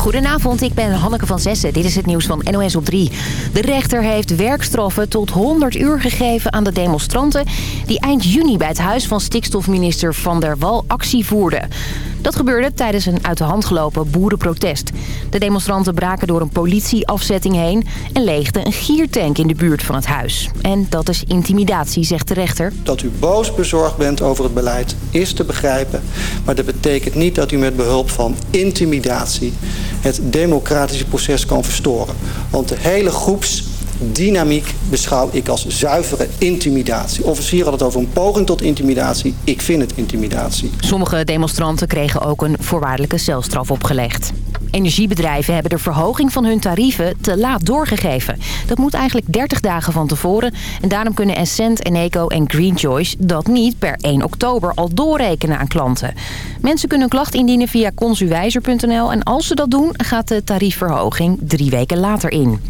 Goedenavond, ik ben Hanneke van Zessen. Dit is het nieuws van NOS op 3. De rechter heeft werkstraffen tot 100 uur gegeven aan de demonstranten... die eind juni bij het huis van stikstofminister Van der Wal actie voerden. Dat gebeurde tijdens een uit de hand gelopen boerenprotest. De demonstranten braken door een politieafzetting heen... en leegden een giertank in de buurt van het huis. En dat is intimidatie, zegt de rechter. Dat u boos bezorgd bent over het beleid is te begrijpen. Maar dat betekent niet dat u met behulp van intimidatie... het democratische proces kan verstoren. Want de hele groeps dynamiek beschouw ik als zuivere intimidatie. Officier had het over een poging tot intimidatie. Ik vind het intimidatie. Sommige demonstranten kregen ook een voorwaardelijke celstraf opgelegd. Energiebedrijven hebben de verhoging van hun tarieven te laat doorgegeven. Dat moet eigenlijk 30 dagen van tevoren. En daarom kunnen Essent, Eneco en Green Choice dat niet per 1 oktober al doorrekenen aan klanten. Mensen kunnen een klacht indienen via consuwijzer.nl. En als ze dat doen, gaat de tariefverhoging drie weken later in.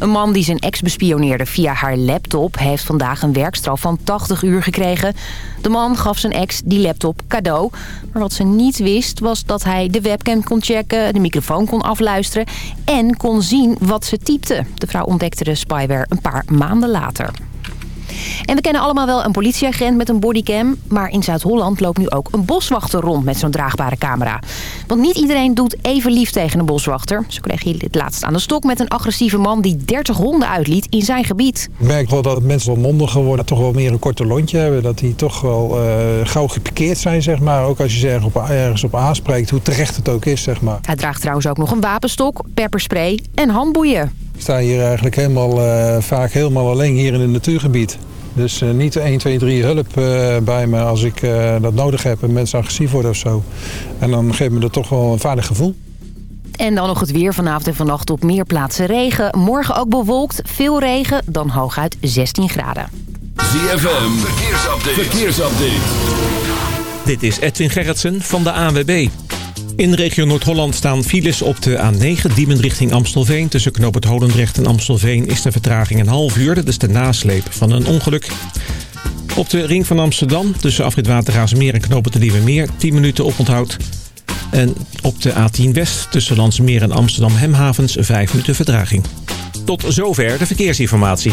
Een man die zijn ex bespioneerde via haar laptop... heeft vandaag een werkstraf van 80 uur gekregen. De man gaf zijn ex die laptop cadeau. Maar wat ze niet wist was dat hij de webcam kon checken... de microfoon kon afluisteren en kon zien wat ze typte. De vrouw ontdekte de spyware een paar maanden later. En we kennen allemaal wel een politieagent met een bodycam. Maar in Zuid-Holland loopt nu ook een boswachter rond met zo'n draagbare camera. Want niet iedereen doet even lief tegen een boswachter. Zo kreeg je het laatst aan de stok met een agressieve man die 30 honden uitliet in zijn gebied. Ik merk wel dat mensen wat mondiger worden, toch wel meer een korte lontje hebben. Dat die toch wel uh, gauw gepikeerd zijn, zeg maar. Ook als je ze ergens op, ergens op aanspreekt, hoe terecht het ook is, zeg maar. Hij draagt trouwens ook nog een wapenstok, pepperspray en handboeien. Ik sta hier eigenlijk helemaal, uh, vaak helemaal alleen hier in het natuurgebied. Dus uh, niet 1, 2, 3 hulp uh, bij me als ik uh, dat nodig heb en mensen agressief worden of zo. En dan geeft me dat toch wel een veilig gevoel. En dan nog het weer vanavond en vannacht op meer plaatsen regen. Morgen ook bewolkt, veel regen, dan hooguit 16 graden. ZFM, verkeersupdate. verkeersupdate. Dit is Edwin Gerritsen van de ANWB. In regio Noord-Holland staan files op de A9, Diemen richting Amstelveen. Tussen Knoop het Holendrecht en Amstelveen is de vertraging een half uur. Dat is de nasleep van een ongeluk. Op de ring van Amsterdam, tussen afrit Watergaasmeer en Knoop het Meer, 10 minuten oponthoud. En op de A10 West, tussen Landsmeer en Amsterdam Hemhavens, 5 minuten vertraging. Tot zover de verkeersinformatie.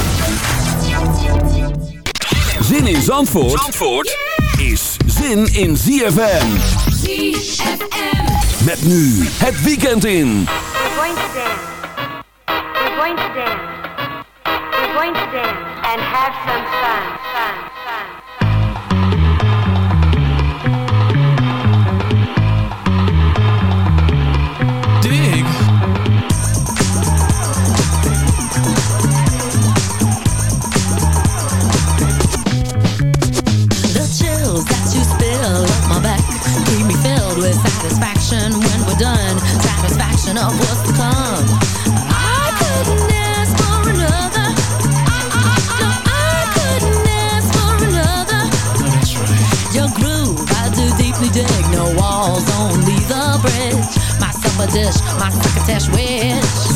Zin in Zandvoort, Zandvoort is zin in ZFM. ZFM. Met nu het weekend in. We're going to dance. We're going to dance. We're going to dance and have some. Fun. Fun. Satisfaction when we're done. Satisfaction of what's to come. I couldn't ask for another. No, I couldn't ask for another. Your groove, I do deeply dig. No walls, only the bridge. My supper dish, my crocketesh wish.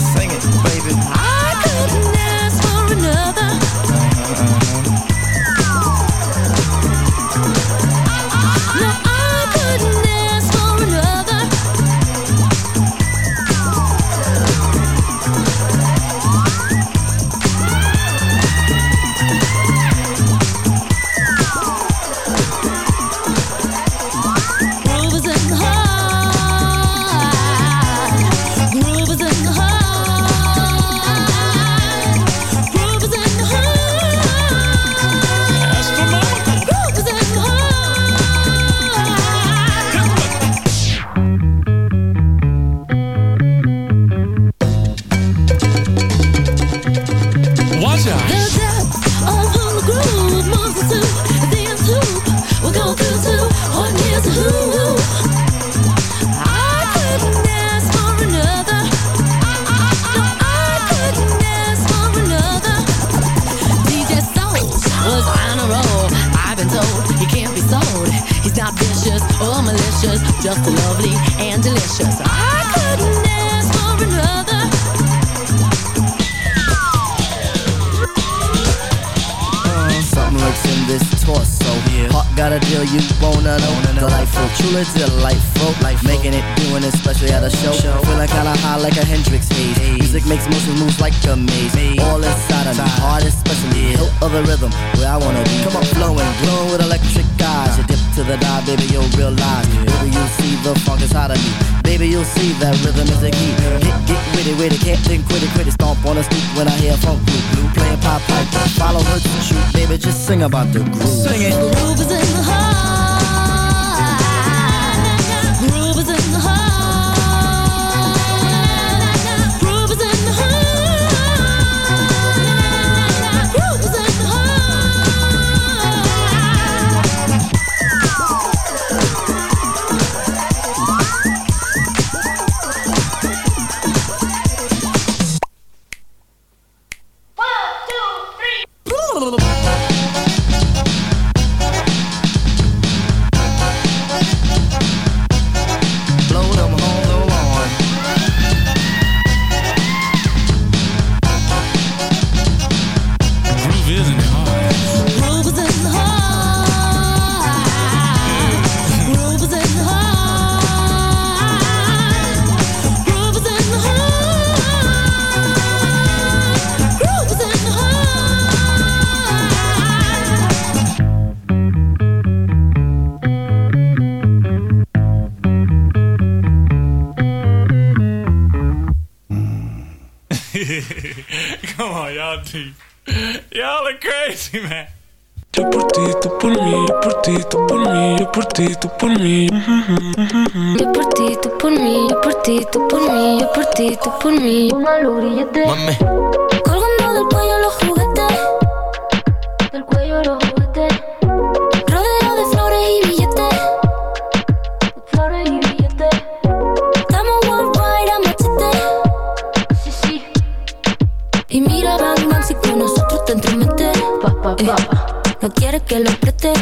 Heart especially. Hilt of the rhythm, where I wanna be. Come on, flowing, glowing with electric eyes. You dip to the dive, baby, you'll realize. Baby, you'll see the funk inside of me. Baby, you'll see that rhythm is a key. Get, get witty, witty, can't think, quit it, quit it. Stomp on the street when I hear funk blue, blue playing pop pipe. Follow her to shoot, baby, just sing about the groove. Sing it. The groove is in the heart. Ti, tú por mí. Yo por ti, tú por mí, yo por ti, tú por mí, yo por ti, tú por mí. Póngalo grillete. Mami. Colgando del cuello los juguetes. Del cuello los juguetes. Rodeo de flores y billetes. Flores y billetes. Estamos worldwide a machete. Sí, sí. Y mira, bang, bang, si con nosotros te entrometes. Pa, pa, pa. No quieres que lo preste.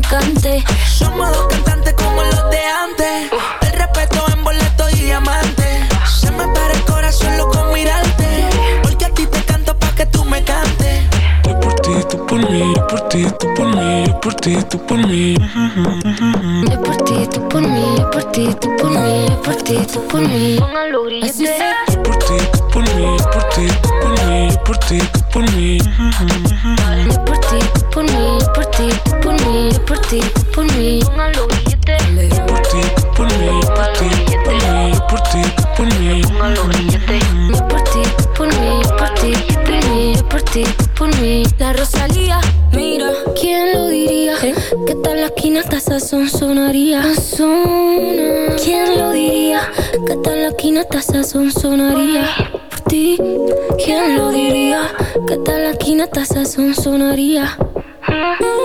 Me. Somos dos cantantes como los de antes. El respeto en boleto y diamante. Se me para el corazón loco mirarte. Porque a ti te canto pa' que tú me cantes. Yo por ti, tú por mí, yo por ti, tú por mí, yo por ti, tú por mí. Yo por ti, tú por mí, yo por ti, tú por mí, yo por ti, tú por mí. Yo por ti, tú por mí, yo por ti, tú por mí, yo por ti, tú por mí. Yo por ti, tú por mí, yo por ti, tú por mí, yo por ti, por mí. Grilletes. Yo por ti, por mí, yo por ti, por mí, yo por ti, por mí. Grilletes. Yo por ti, por mí, yo por ti, por mí, yo por ti, por mí. La Rosalía, mira, ¿quién lo diría? Que tal la esquina hasta sazón sonaría. Sazona. ¿Quién lo diría? Que tal la quina esta sazón sonaría por ti. ¿Quién lo diría? Que tal la quina esta sazón sonaría. ¿Quién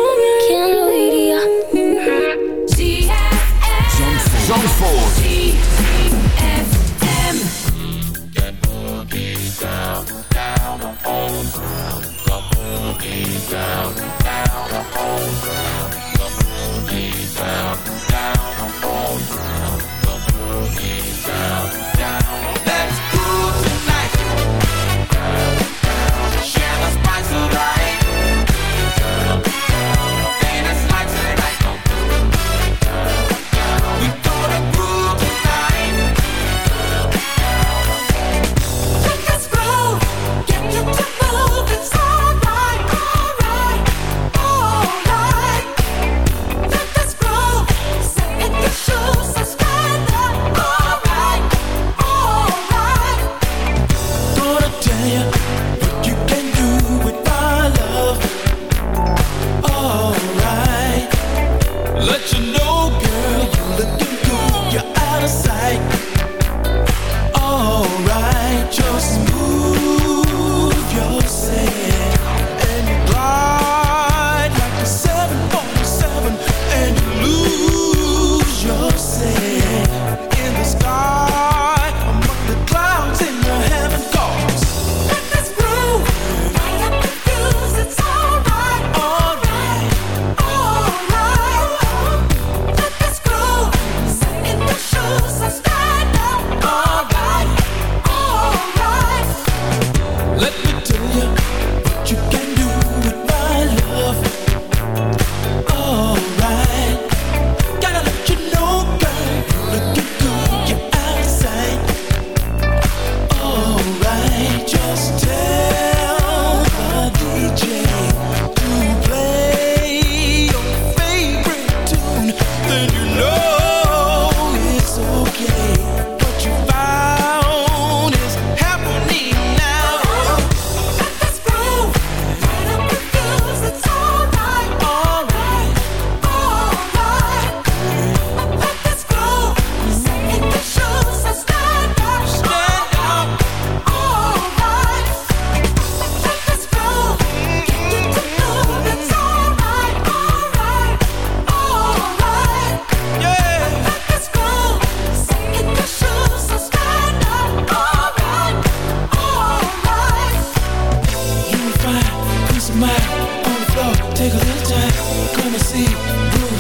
see,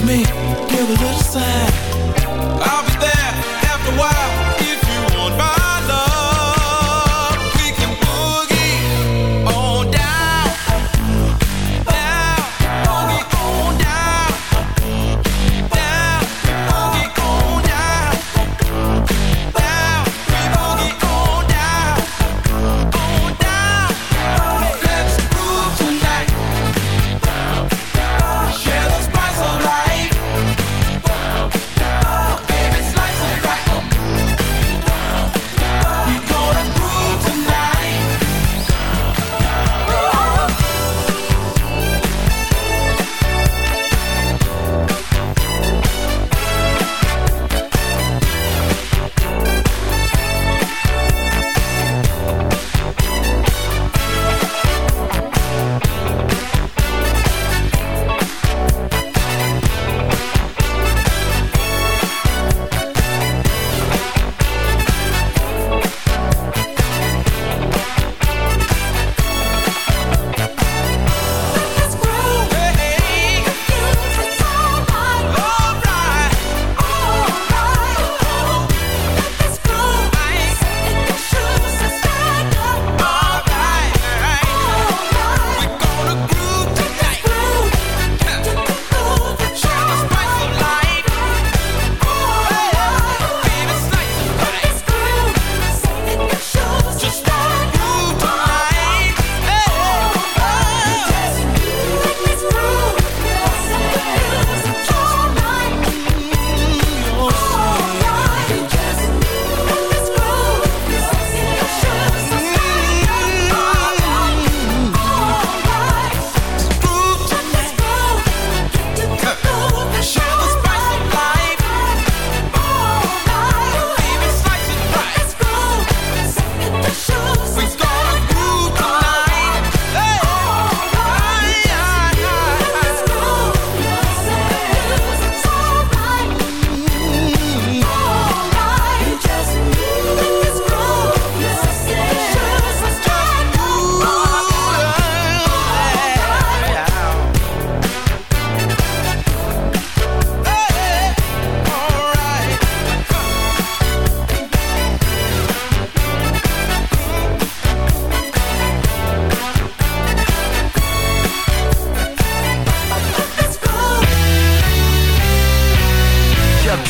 me, give a little sign. I'll be there after a while.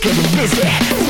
girls getting busy.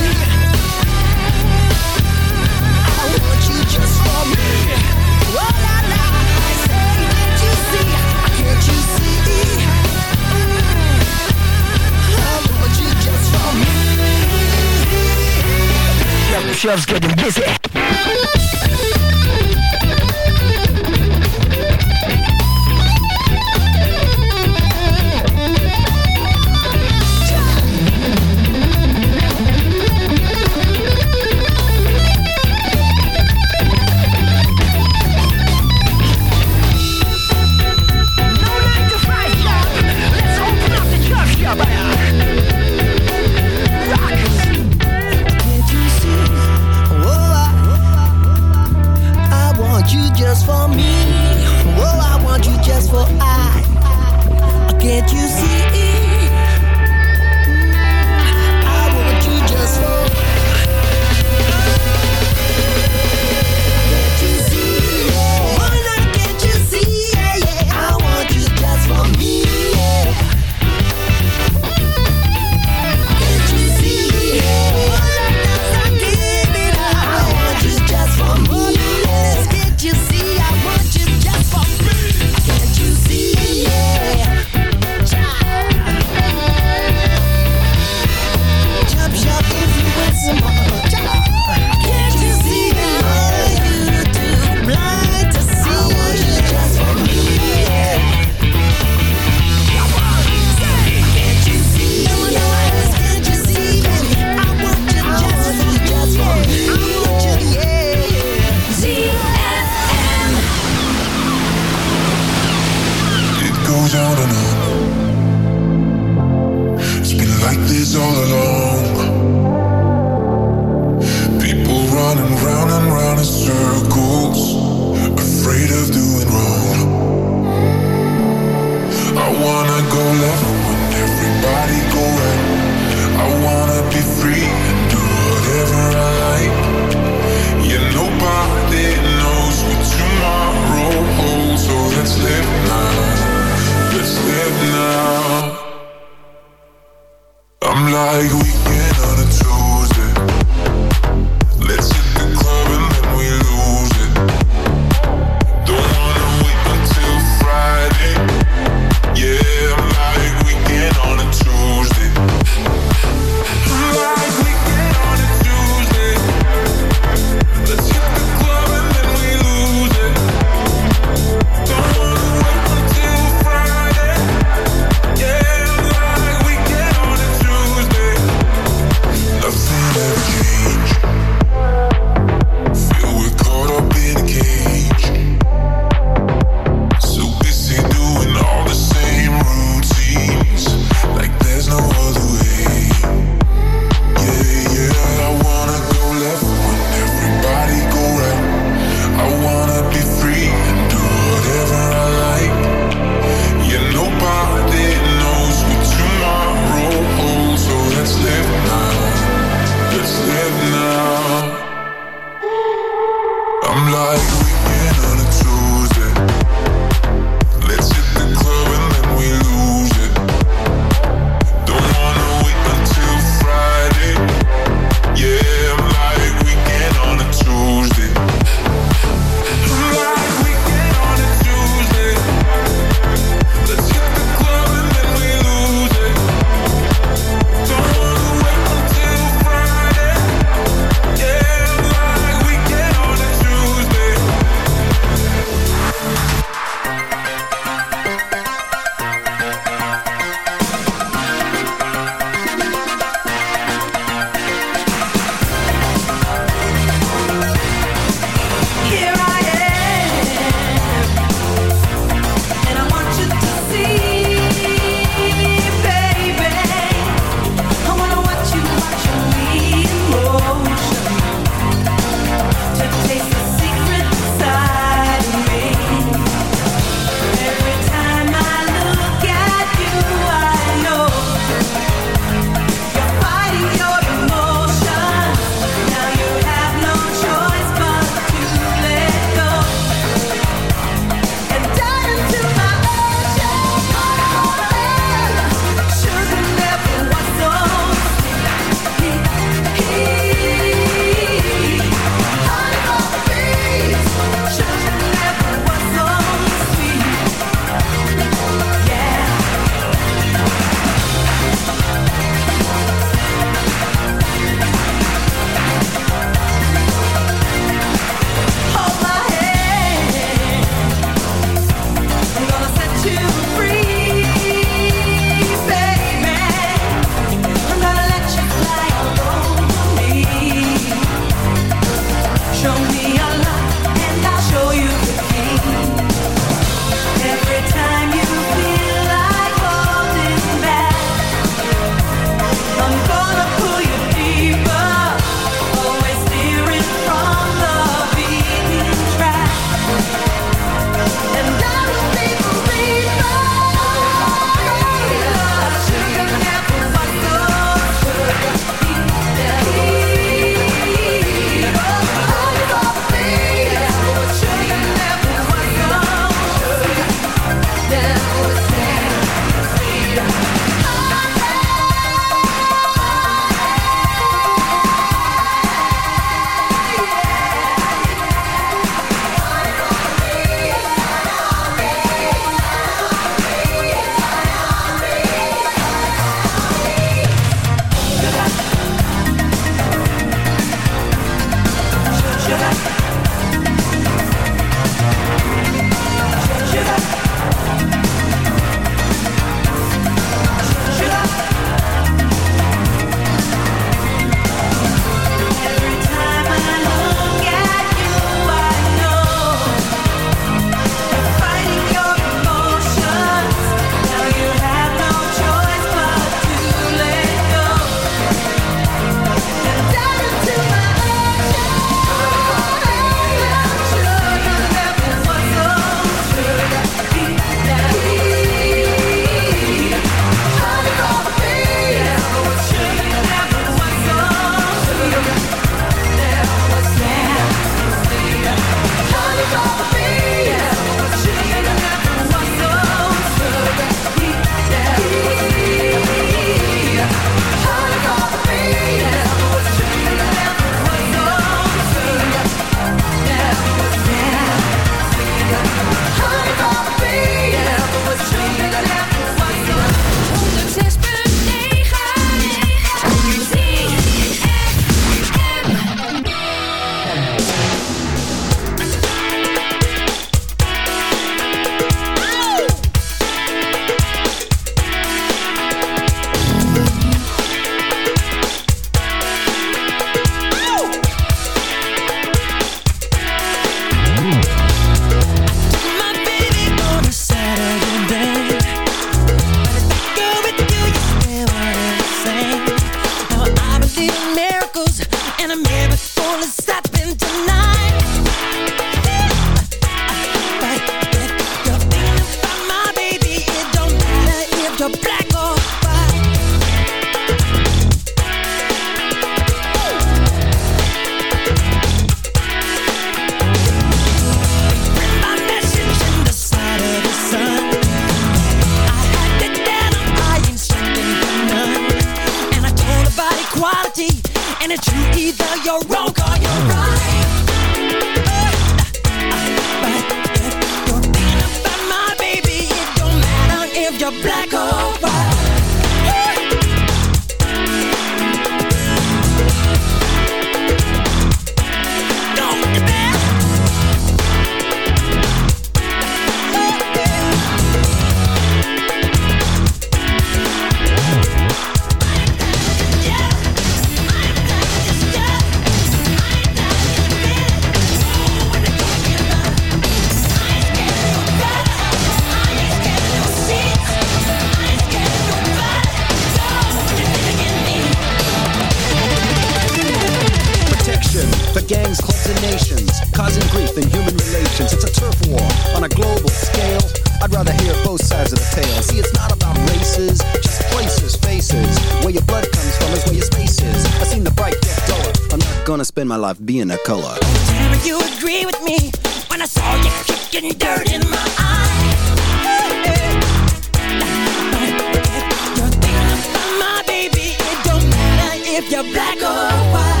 if you're black or white.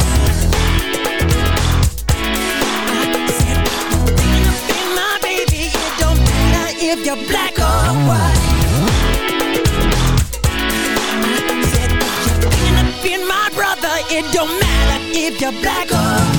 If you're black or white I said, if you're thinking of being my brother It don't matter if you're black or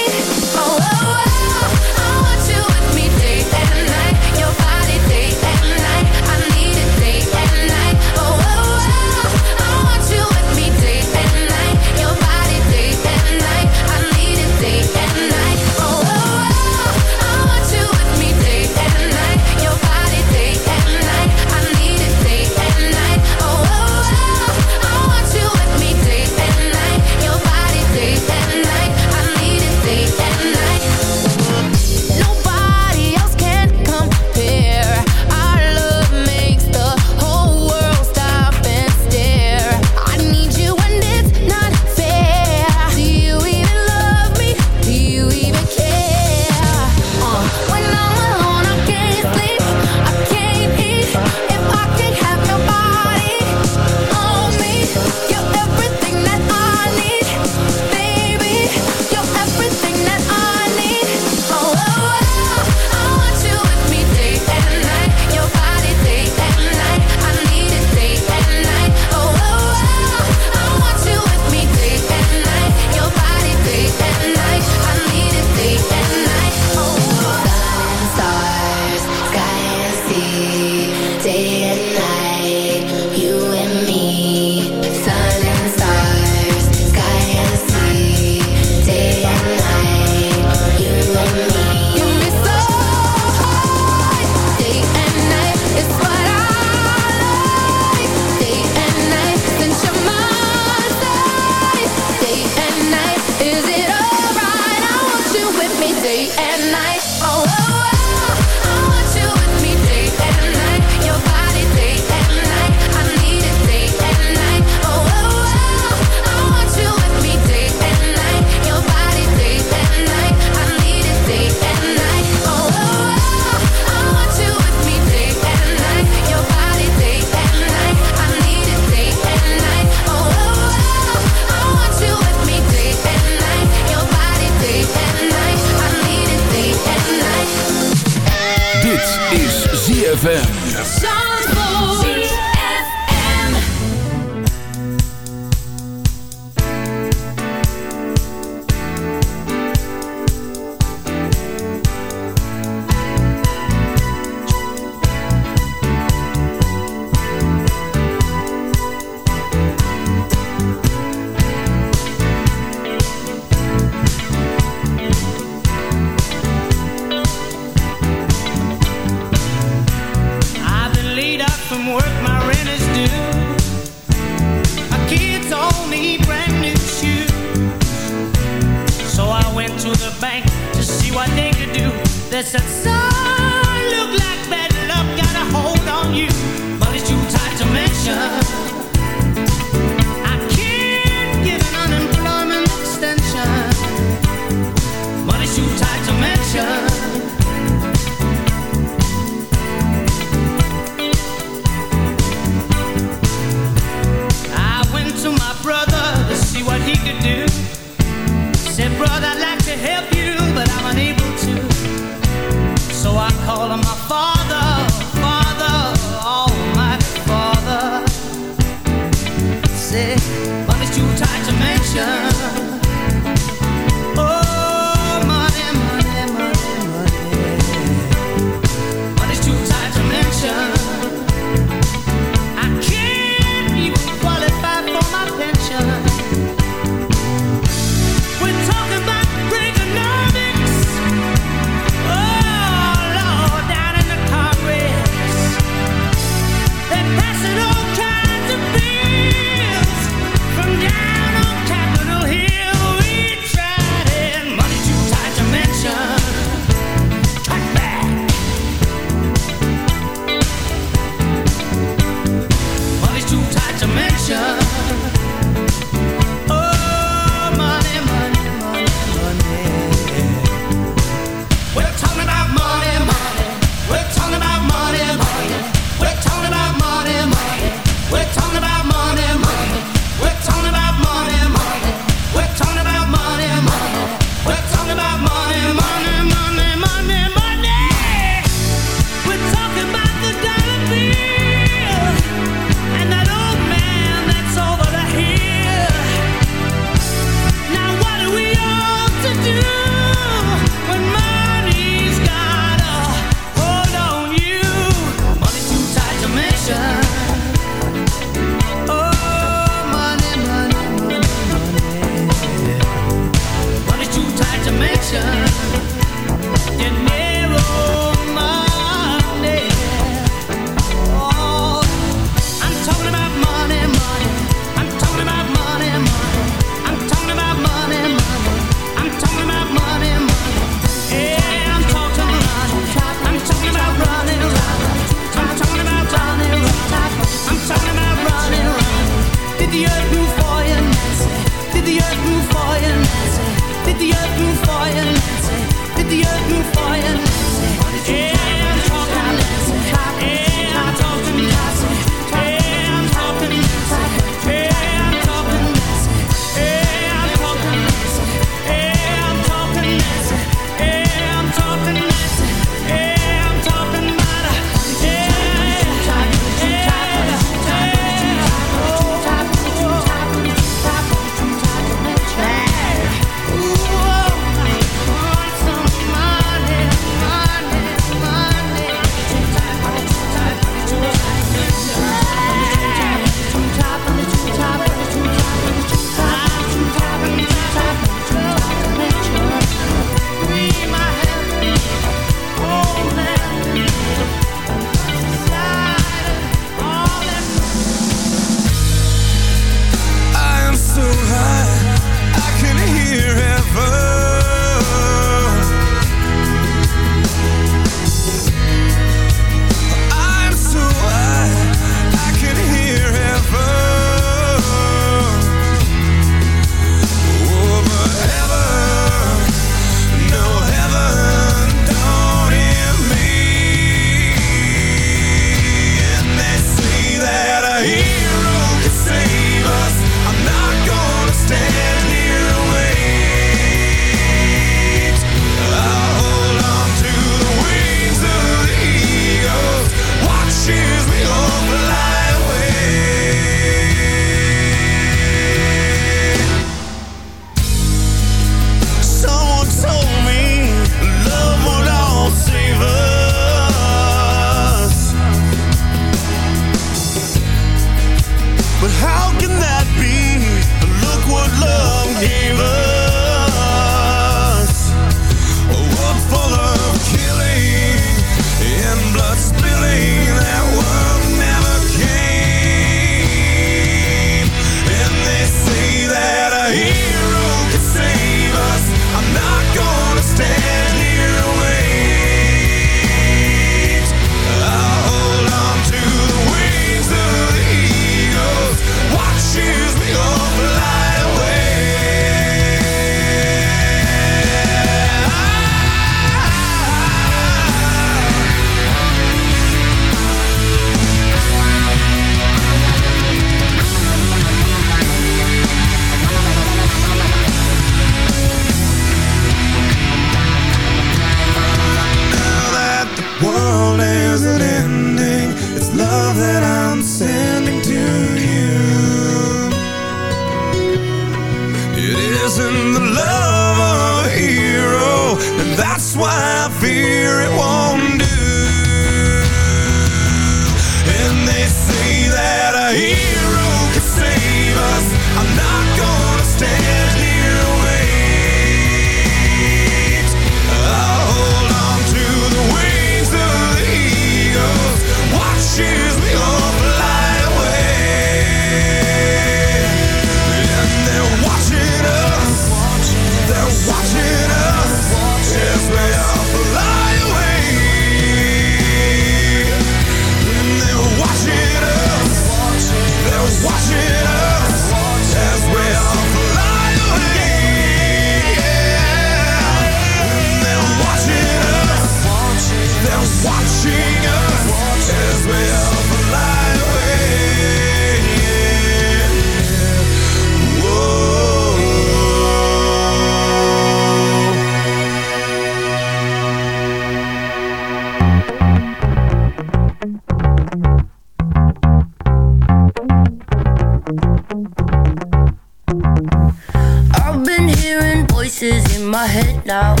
out.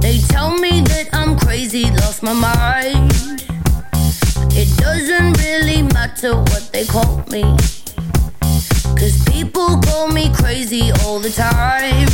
They tell me that I'm crazy, lost my mind. It doesn't really matter what they call me. Cause people call me crazy all the time.